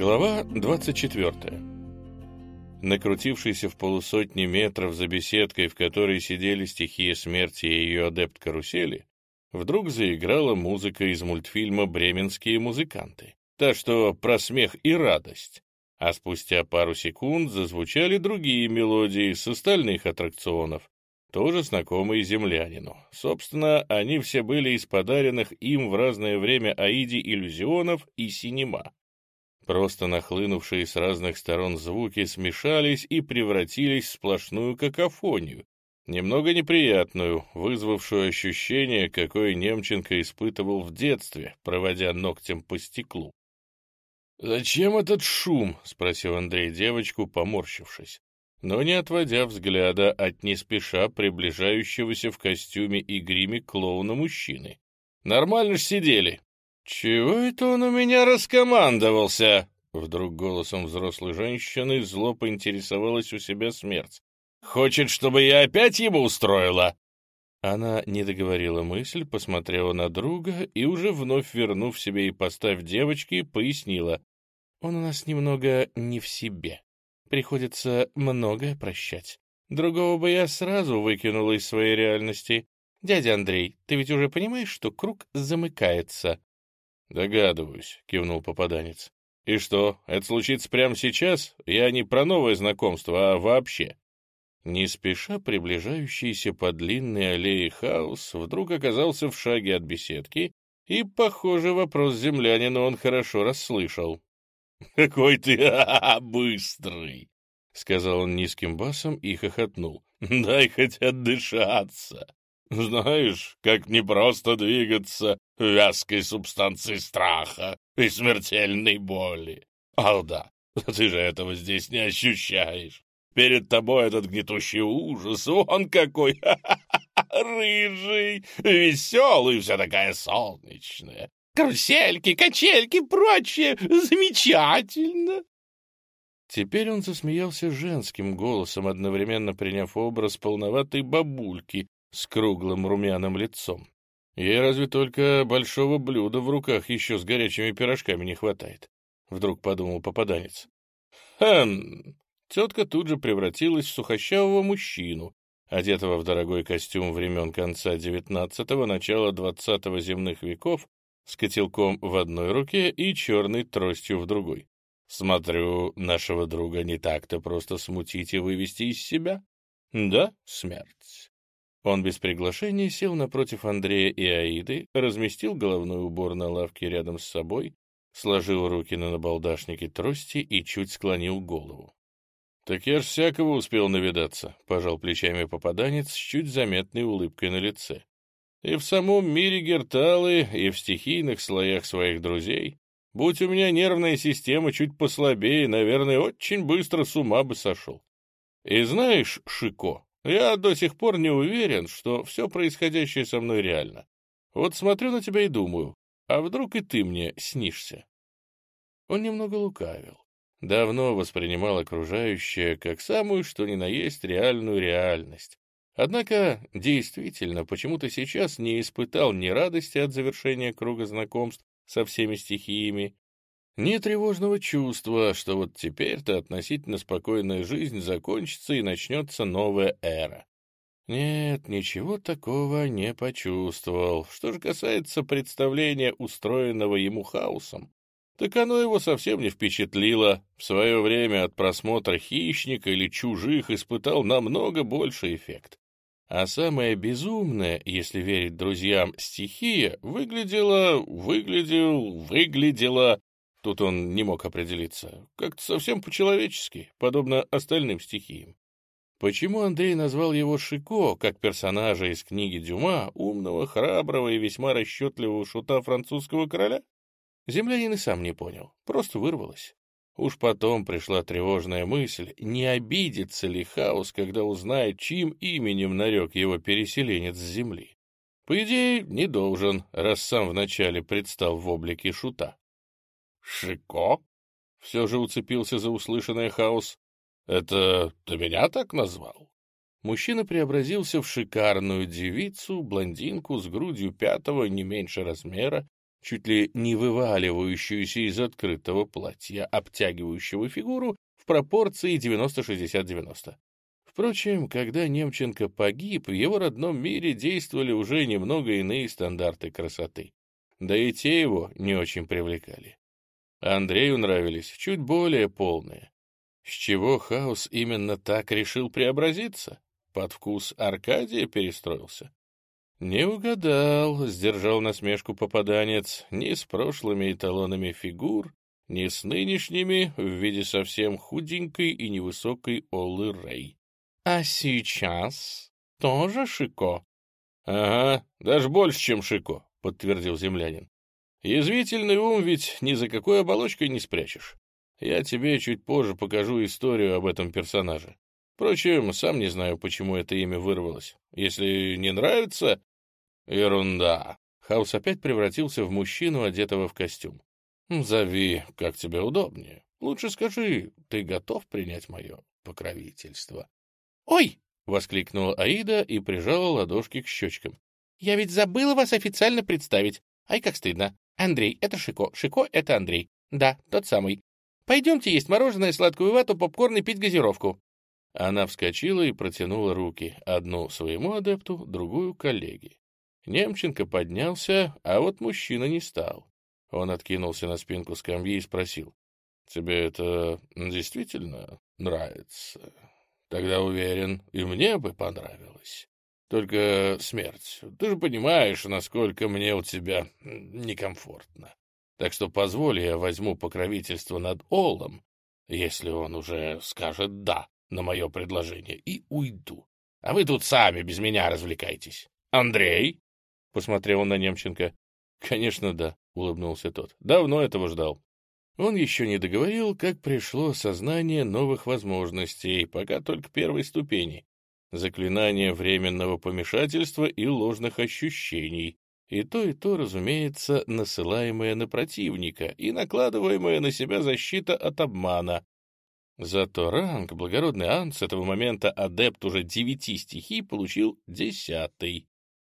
Глава 24. Накрутившийся в полусотни метров за беседкой, в которой сидели стихия смерти и ее адепт карусели, вдруг заиграла музыка из мультфильма «Бременские музыканты». Та, что про смех и радость. А спустя пару секунд зазвучали другие мелодии с остальных аттракционов, тоже знакомые землянину. Собственно, они все были из подаренных им в разное время Аиде иллюзионов и синема. Просто нахлынувшие с разных сторон звуки смешались и превратились в сплошную какофонию, немного неприятную, вызвавшую ощущение, какое Немченко испытывал в детстве, проводя ногтем по стеклу. «Зачем этот шум?» — спросил Андрей девочку, поморщившись, но не отводя взгляда от не спеша приближающегося в костюме и гриме клоуна мужчины. «Нормально ж сидели!» «Чего это он у меня раскомандовался?» Вдруг голосом взрослой женщины зло поинтересовалась у себя смерть. «Хочет, чтобы я опять ему устроила?» Она не договорила мысль, посмотрела на друга и, уже вновь вернув себе и поставь девочки, пояснила. «Он у нас немного не в себе. Приходится многое прощать. Другого бы я сразу выкинула из своей реальности. Дядя Андрей, ты ведь уже понимаешь, что круг замыкается?» «Догадываюсь», — кивнул попаданец. «И что, это случится прямо сейчас? Я не про новое знакомство, а вообще». Не спеша приближающийся по длинной аллее хаос вдруг оказался в шаге от беседки, и, похоже, вопрос землянина он хорошо расслышал. «Какой ты быстрый!» — сказал он низким басом и хохотнул. «Дай хоть отдышаться!» Знаешь, как непросто двигаться вязкой субстанции страха и смертельной боли. Ах да, ты же этого здесь не ощущаешь. Перед тобой этот гнетущий ужас, он какой рыжий, веселый, вся такая солнечная. Карусельки, качельки, прочее, замечательно. Теперь он засмеялся женским голосом, одновременно приняв образ полноватой бабульки, с круглым румяным лицом. Ей разве только большого блюда в руках еще с горячими пирожками не хватает, — вдруг подумал попаданец. Хм! Тетка тут же превратилась в сухощавого мужчину, одетого в дорогой костюм времен конца девятнадцатого, начала двадцатого земных веков, с котелком в одной руке и черной тростью в другой. Смотрю, нашего друга не так-то просто смутить и вывести из себя. Да, смерть. Он без приглашения сел напротив Андрея и Аиды, разместил головной убор на лавке рядом с собой, сложил руки на набалдашнике трости и чуть склонил голову. «Так я ж всякого успел навидаться», — пожал плечами попаданец с чуть заметной улыбкой на лице. «И в самом мире Герталы, и в стихийных слоях своих друзей. Будь у меня нервная система чуть послабее, наверное, очень быстро с ума бы сошел. И знаешь, Шико, я до сих пор не уверен, что все происходящее со мной реально. Вот смотрю на тебя и думаю, а вдруг и ты мне снишься?» Он немного лукавил. Давно воспринимал окружающее как самую что ни на есть реальную реальность. Однако, действительно, почему-то сейчас не испытал ни радости от завершения круга знакомств со всеми стихиями, ни тревожного чувства, что вот теперь-то относительно спокойная жизнь закончится и начнется новая эра. Нет, ничего такого не почувствовал. Что же касается представления, устроенного ему хаосом, так оно его совсем не впечатлило. В свое время от просмотра «Хищника» или «Чужих» испытал намного больше эффект. А самое безумное, если верить друзьям, стихия выглядела, выглядел, выглядела Тут он не мог определиться. Как-то совсем по-человечески, подобно остальным стихиям. Почему Андрей назвал его Шико, как персонажа из книги Дюма, умного, храброго и весьма расчетливого шута французского короля? Землянин и сам не понял, просто вырвалось. Уж потом пришла тревожная мысль, не обидится ли хаос, когда узнает, чьим именем нарек его переселенец с земли. По идее, не должен, раз сам вначале предстал в облике шута. «Шико?» — все же уцепился за услышанное хаос. «Это ты меня так назвал?» Мужчина преобразился в шикарную девицу, блондинку с грудью пятого не меньше размера, чуть ли не вываливающуюся из открытого платья, обтягивающего фигуру в пропорции 90-60-90. Впрочем, когда Немченко погиб, в его родном мире действовали уже немного иные стандарты красоты. Да и те его не очень привлекали. Андрею нравились чуть более полные. С чего Хаус именно так решил преобразиться? Под вкус Аркадия перестроился? Не угадал, сдержал насмешку попаданец, ни с прошлыми эталонами фигур, ни с нынешними в виде совсем худенькой и невысокой Олы Рэй. А сейчас тоже Шико? Ага, даже больше, чем Шико, подтвердил землянин. Язвительный ум ведь ни за какой оболочкой не спрячешь. Я тебе чуть позже покажу историю об этом персонаже. Впрочем, сам не знаю, почему это имя вырвалось. Если не нравится... Ерунда. Хаус опять превратился в мужчину, одетого в костюм. Зови, как тебе удобнее. Лучше скажи, ты готов принять мое покровительство? «Ой!» — воскликнула Аида и прижала ладошки к щечкам. «Я ведь забыла вас официально представить. Ай, как стыдно. Андрей — это Шико, Шико — это Андрей. Да, тот самый. Пойдемте есть мороженое, сладкую вату, попкорн и пить газировку». Она вскочила и протянула руки, одну своему адепту, другую — коллеге. Немченко поднялся, а вот мужчина не стал. Он откинулся на спинку скамьи и спросил. «Тебе это действительно нравится?» Тогда, уверен, и мне бы понравилось. Только смерть. Ты же понимаешь, насколько мне у тебя некомфортно. Так что позволь, я возьму покровительство над Олом, если он уже скажет «да» на мое предложение, и уйду. А вы тут сами без меня развлекайтесь. Андрей?» — посмотрел он на Немченко. «Конечно, да», — улыбнулся тот. «Давно этого ждал». Он еще не договорил, как пришло сознание новых возможностей, пока только первой ступени. Заклинание временного помешательства и ложных ощущений. И то, и то, разумеется, насылаемое на противника и накладываемая на себя защита от обмана. Зато ранг, благородный Ан, с этого момента адепт уже девяти стихий, получил десятый.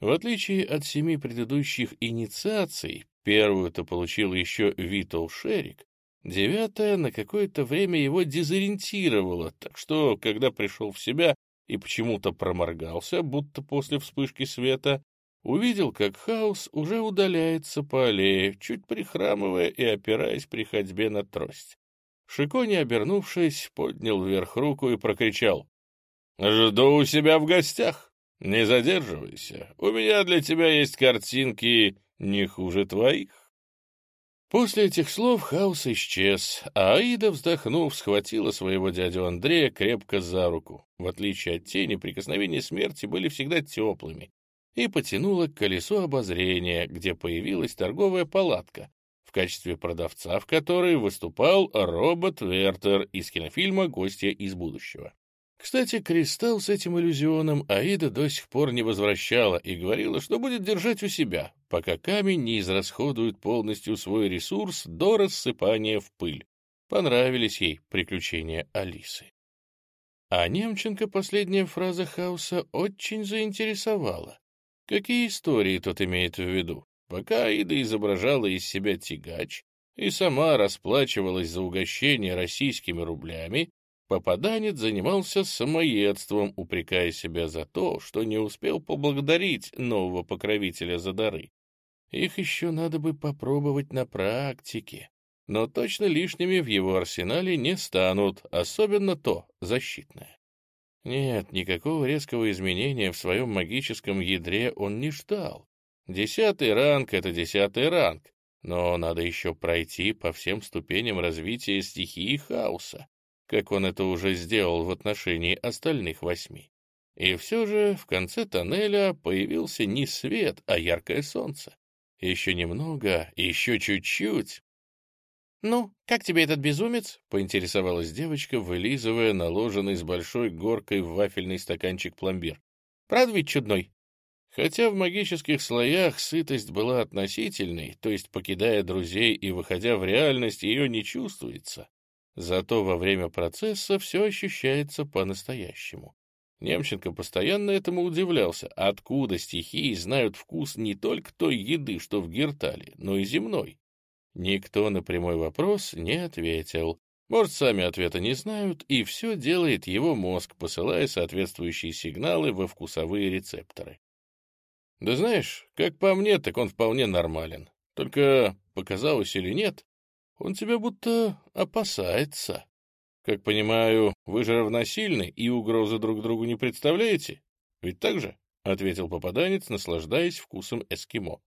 В отличие от семи предыдущих инициаций, Первую-то получил еще Витал Шерик, девятая на какое-то время его дезориентировала, так что, когда пришел в себя и почему-то проморгался, будто после вспышки света, увидел, как хаос уже удаляется по аллее, чуть прихрамывая и опираясь при ходьбе на трость. Шико, не обернувшись, поднял вверх руку и прокричал. «Жду у себя в гостях. Не задерживайся. У меня для тебя есть картинки не хуже твоих. После этих слов хаос исчез, а Аида, вздохнув, схватила своего дядю Андрея крепко за руку. В отличие от тени, прикосновения смерти были всегда теплыми, и потянула к колесу обозрения, где появилась торговая палатка, в качестве продавца в которой выступал робот Вертер из кинофильма «Гостья из будущего». Кстати, кристалл с этим иллюзионом Аида до сих пор не возвращала и говорила, что будет держать у себя, пока камень не израсходует полностью свой ресурс до рассыпания в пыль. Понравились ей приключения Алисы. А Немченко последняя фраза Хауса очень заинтересовала. Какие истории тот имеет в виду? Пока Аида изображала из себя тягач и сама расплачивалась за угощение российскими рублями, Попаданец занимался самоедством, упрекая себя за то, что не успел поблагодарить нового покровителя за дары. Их еще надо бы попробовать на практике, но точно лишними в его арсенале не станут, особенно то, защитное. Нет, никакого резкого изменения в своем магическом ядре он не ждал. Десятый ранг — это десятый ранг, но надо еще пройти по всем ступеням развития стихии хаоса как он это уже сделал в отношении остальных восьми. И все же в конце тоннеля появился не свет, а яркое солнце. Еще немного, еще чуть-чуть. «Ну, как тебе этот безумец?» — поинтересовалась девочка, вылизывая наложенный с большой горкой в вафельный стаканчик пломбир. «Правда ведь чудной?» Хотя в магических слоях сытость была относительной, то есть, покидая друзей и выходя в реальность, ее не чувствуется, Зато во время процесса все ощущается по-настоящему. Немченко постоянно этому удивлялся, откуда стихии знают вкус не только той еды, что в Гертале, но и земной. Никто на прямой вопрос не ответил. Может, сами ответа не знают, и все делает его мозг, посылая соответствующие сигналы во вкусовые рецепторы. Да знаешь, как по мне, так он вполне нормален. Только, показалось или нет, он тебя будто опасается. Как понимаю, вы же равносильны и угрозы друг другу не представляете? Ведь так же? — ответил попаданец, наслаждаясь вкусом эскимо.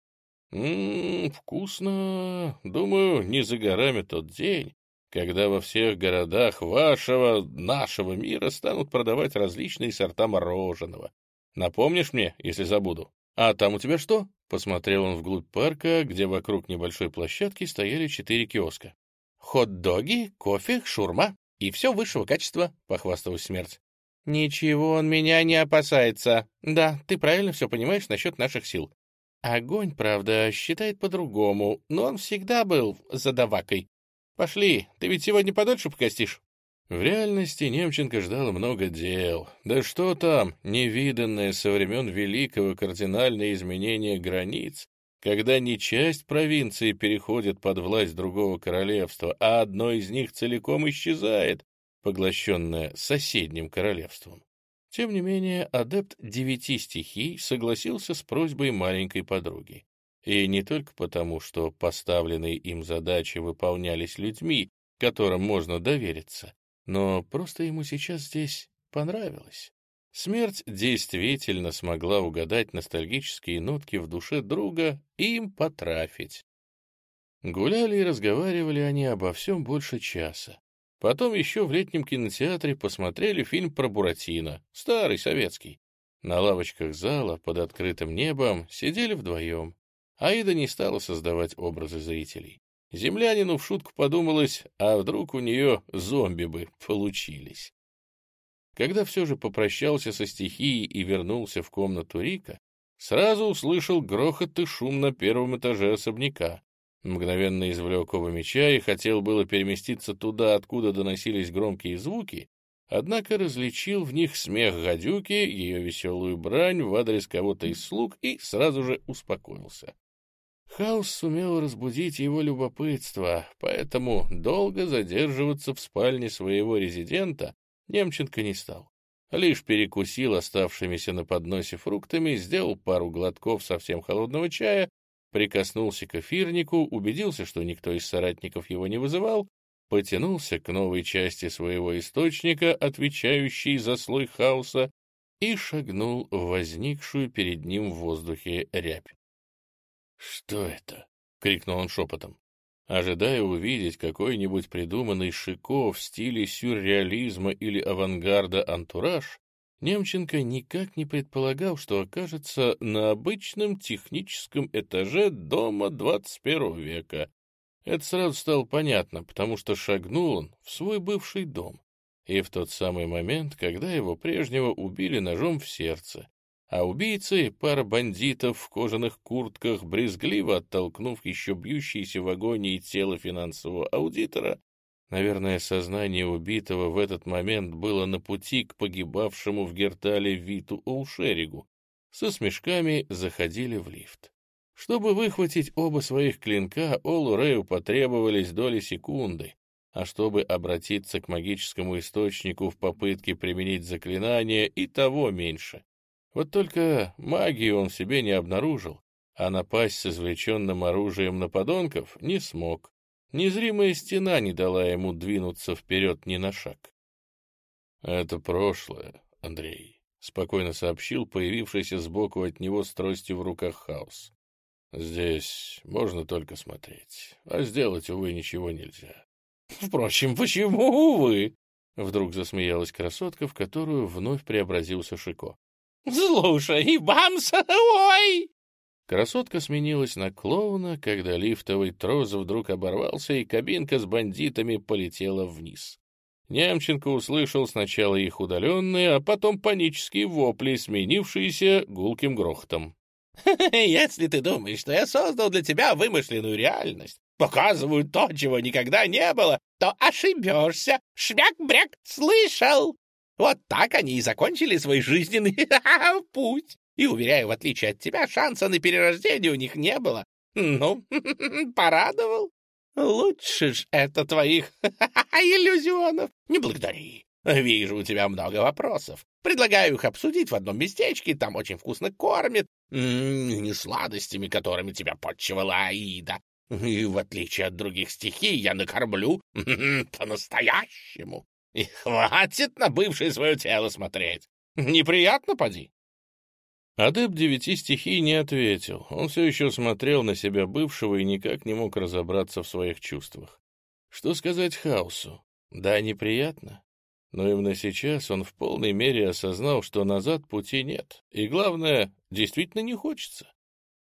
«Ммм, вкусно. Думаю, не за горами тот день, когда во всех городах вашего, нашего мира станут продавать различные сорта мороженого. Напомнишь мне, если забуду? А там у тебя что?» Посмотрел он вглубь парка, где вокруг небольшой площадки стояли четыре киоска. «Хот-доги, кофе, шурма и все высшего качества», — похвасталась смерть. «Ничего он меня не опасается. Да, ты правильно все понимаешь насчет наших сил. Огонь, правда, считает по-другому, но он всегда был задавакой. Пошли, ты ведь сегодня подольше покостишь?» В реальности Немченко ждал много дел. Да что там, невиданное со времен великого кардинальное изменение границ, когда не часть провинции переходит под власть другого королевства, а одно из них целиком исчезает, поглощенное соседним королевством. Тем не менее, адепт девяти стихий согласился с просьбой маленькой подруги. И не только потому, что поставленные им задачи выполнялись людьми, которым можно довериться, но просто ему сейчас здесь понравилось. Смерть действительно смогла угадать ностальгические нотки в душе друга и им потрафить. Гуляли и разговаривали они обо всем больше часа. Потом еще в летнем кинотеатре посмотрели фильм про Буратино, старый советский. На лавочках зала под открытым небом сидели вдвоем. Аида не стала создавать образы зрителей. Землянину в шутку подумалось, а вдруг у нее зомби бы получились. Когда все же попрощался со стихией и вернулся в комнату Рика, сразу услышал грохот и шум на первом этаже особняка. Мгновенно извлек оба меча и хотел было переместиться туда, откуда доносились громкие звуки, однако различил в них смех гадюки, ее веселую брань в адрес кого-то из слуг и сразу же успокоился. Хаос сумел разбудить его любопытство, поэтому долго задерживаться в спальне своего резидента Немченко не стал. Лишь перекусил оставшимися на подносе фруктами, сделал пару глотков совсем холодного чая прикоснулся к эфирнику, убедился, что никто из соратников его не вызывал, потянулся к новой части своего источника, отвечающей за слой хаоса, и шагнул в возникшую перед ним в воздухе рябь. «Что это?» — крикнул он шепотом. Ожидая увидеть какой-нибудь придуманный Шико в стиле сюрреализма или авангарда антураж, Немченко никак не предполагал, что окажется на обычном техническом этаже дома 21 века. Это сразу стало понятно, потому что шагнул он в свой бывший дом. И в тот самый момент, когда его прежнего убили ножом в сердце, а убийцы, пара бандитов в кожаных куртках, брезгливо оттолкнув еще бьющееся в агонии тело финансового аудитора, Наверное, сознание убитого в этот момент было на пути к погибавшему в Гертале Виту Олшеригу. Со смешками заходили в лифт. Чтобы выхватить оба своих клинка, Олу Рэю потребовались доли секунды, а чтобы обратиться к магическому источнику в попытке применить заклинание, и того меньше. Вот только магию он в себе не обнаружил, а напасть с извлеченным оружием на подонков не смог. Незримая стена не дала ему двинуться вперед ни на шаг. «Это прошлое, Андрей», — спокойно сообщил появившийся сбоку от него с тростью в руках хаос. «Здесь можно только смотреть, а сделать, увы, ничего нельзя». «Впрочем, почему, увы?» — вдруг засмеялась красотка, в которую вновь преобразился Шико. «Слушай, бамса, ой!» Красотка сменилась на клоуна, когда лифтовый трос вдруг оборвался, и кабинка с бандитами полетела вниз. Немченко услышал сначала их удаленные, а потом панические вопли, сменившиеся гулким грохотом. «Если ты думаешь, что я создал для тебя вымышленную реальность, показываю то, чего никогда не было, то ошибешься. Шмяк-бряк, слышал!» Вот так они и закончили свой жизненный путь. И, уверяю, в отличие от тебя, шанса на перерождение у них не было. Ну, порадовал. Лучше ж это твоих иллюзионов. Не благодари. Вижу, у тебя много вопросов. Предлагаю их обсудить в одном местечке, там очень вкусно кормят, не сладостями, которыми тебя подчевала Аида. И в отличие от других стихий, я накормлю по-настоящему. И хватит на бывшее свое тело смотреть. Неприятно, поди? Адепт девяти стихий не ответил. Он все еще смотрел на себя бывшего и никак не мог разобраться в своих чувствах. Что сказать хаосу? Да, неприятно. Но именно сейчас он в полной мере осознал, что назад пути нет. И главное, действительно не хочется.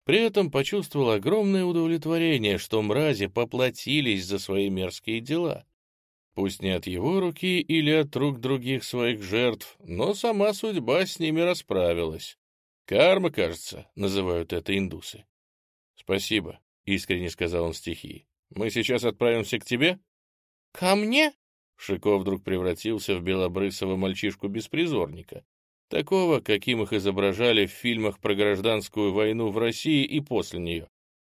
При этом почувствовал огромное удовлетворение, что мрази поплатились за свои мерзкие дела. Пусть не от его руки или от рук других своих жертв, но сама судьба с ними расправилась. Карма, кажется, называют это индусы. Спасибо, искренне сказал он стихии. Мы сейчас отправимся к тебе? Ко мне? Шико вдруг превратился в белобрысого мальчишку-беспризорника, такого, каким их изображали в фильмах про гражданскую войну в России и после нее.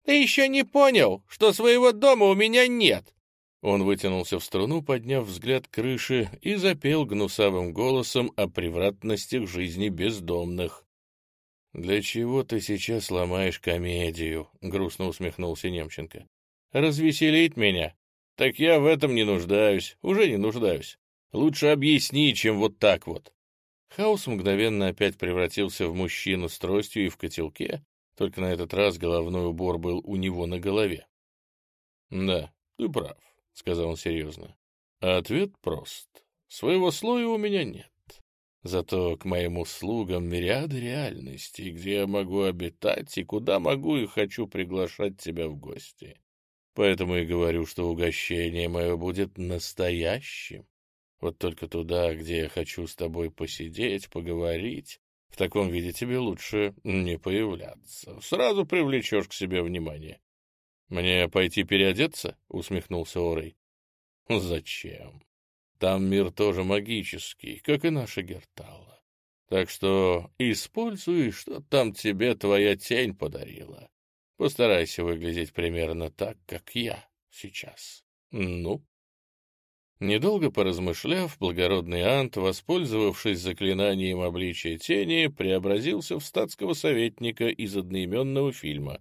«Ты еще не понял, что своего дома у меня нет!» Он вытянулся в струну, подняв взгляд крыши, и запел гнусавым голосом о превратностях жизни бездомных. «Для чего ты сейчас ломаешь комедию?» — грустно усмехнулся Немченко. «Развеселить меня? Так я в этом не нуждаюсь, уже не нуждаюсь. Лучше объясни, чем вот так вот». Хаус мгновенно опять превратился в мужчину с тростью и в котелке, только на этот раз головной убор был у него на голове. «Да, ты прав», — сказал он серьезно. А ответ прост. Своего слоя у меня нет. Зато к моим услугам мириады реальностей, где я могу обитать и куда могу и хочу приглашать тебя в гости. Поэтому и говорю, что угощение мое будет настоящим. Вот только туда, где я хочу с тобой посидеть, поговорить, в таком виде тебе лучше не появляться. Сразу привлечешь к себе внимание. — Мне пойти переодеться? — усмехнулся Орей. — Зачем? Там мир тоже магический, как и наша Гертала. Так что используй, что там тебе твоя тень подарила. Постарайся выглядеть примерно так, как я сейчас. Ну?» Недолго поразмышляв, благородный Ант, воспользовавшись заклинанием обличия тени, преобразился в статского советника из одноименного фильма.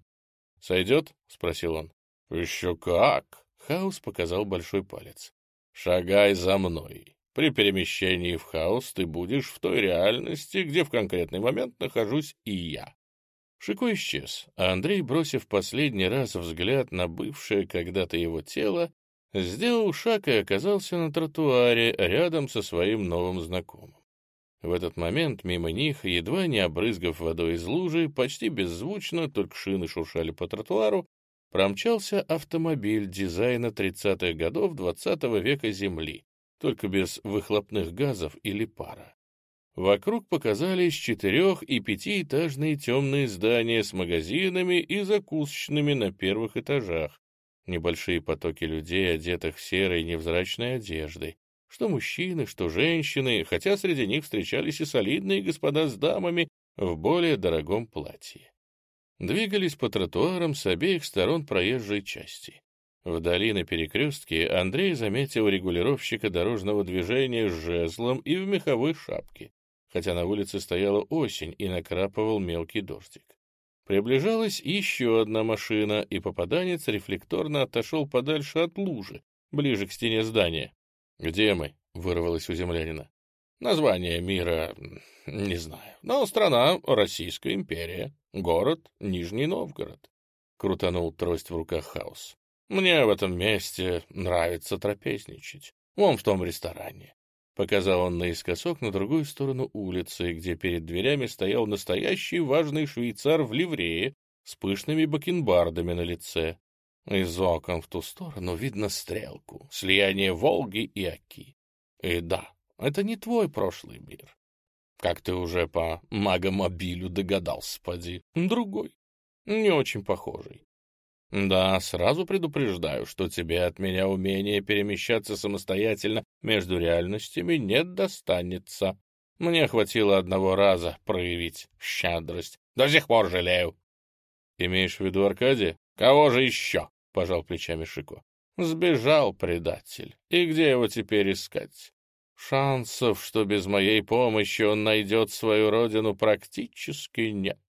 «Сойдет?» — спросил он. «Еще как!» — Хаус показал большой палец. Шагай за мной. При перемещении в хаос ты будешь в той реальности, где в конкретный момент нахожусь и я. Шико исчез, а Андрей, бросив последний раз взгляд на бывшее когда-то его тело, сделал шаг и оказался на тротуаре рядом со своим новым знакомым. В этот момент мимо них, едва не обрызгав водой из лужи, почти беззвучно, только шины шуршали по тротуару, промчался автомобиль дизайна 30-х годов 20 -го века Земли, только без выхлопных газов или пара. Вокруг показались четырех- и пятиэтажные темные здания с магазинами и закусочными на первых этажах, небольшие потоки людей, одетых в серой невзрачной одеждой, что мужчины, что женщины, хотя среди них встречались и солидные господа с дамами в более дорогом платье двигались по тротуарам с обеих сторон проезжей части. Вдали на перекрестке Андрей заметил регулировщика дорожного движения с жезлом и в меховой шапке, хотя на улице стояла осень и накрапывал мелкий дождик. Приближалась еще одна машина, и попаданец рефлекторно отошел подальше от лужи, ближе к стене здания. «Где мы?» — вырвалось у землянина. «Название мира не знаю, но страна — Российская империя». Город Нижний Новгород. Крутанул трость в руках Хаус. Мне в этом месте нравится трапезничать. Вон в том ресторане. Показал он наискосок на другую сторону улицы, где перед дверями стоял настоящий важный швейцар в ливрее с пышными бакенбардами на лице. Из окон в ту сторону видно стрелку, слияние Волги и Оки. И да, это не твой прошлый мир. Как ты уже по магомобилю догадался, поди. Другой. Не очень похожий. Да, сразу предупреждаю, что тебе от меня умение перемещаться самостоятельно между реальностями не достанется. Мне хватило одного раза проявить щедрость. До сих пор жалею. Имеешь в виду Аркадия? Кого же еще? — пожал плечами Шико. Сбежал предатель. И где его теперь искать? Шансов, что без моей помощи он найдет свою родину, практически нет.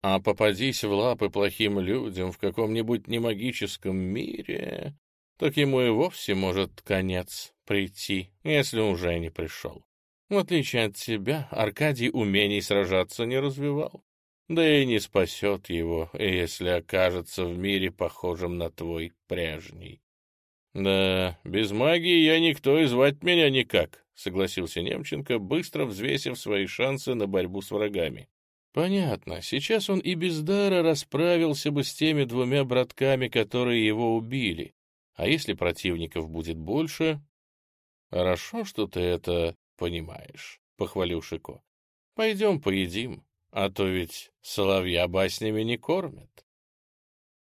А попадись в лапы плохим людям в каком-нибудь немагическом мире, так ему и вовсе может конец прийти, если уже не пришел. В отличие от тебя, Аркадий умений сражаться не развивал. Да и не спасет его, если окажется в мире похожим на твой прежний. «Да, без магии я никто и звать меня никак», — согласился Немченко, быстро взвесив свои шансы на борьбу с врагами. Понятно, сейчас он и без дара расправился бы с теми двумя братками, которые его убили. А если противников будет больше... Хорошо, что ты это понимаешь, — похвалил Шико. Пойдем поедим, а то ведь соловья баснями не кормят.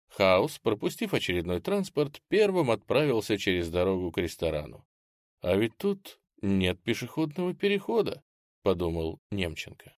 Хаус, пропустив очередной транспорт, первым отправился через дорогу к ресторану. А ведь тут нет пешеходного перехода, — подумал Немченко.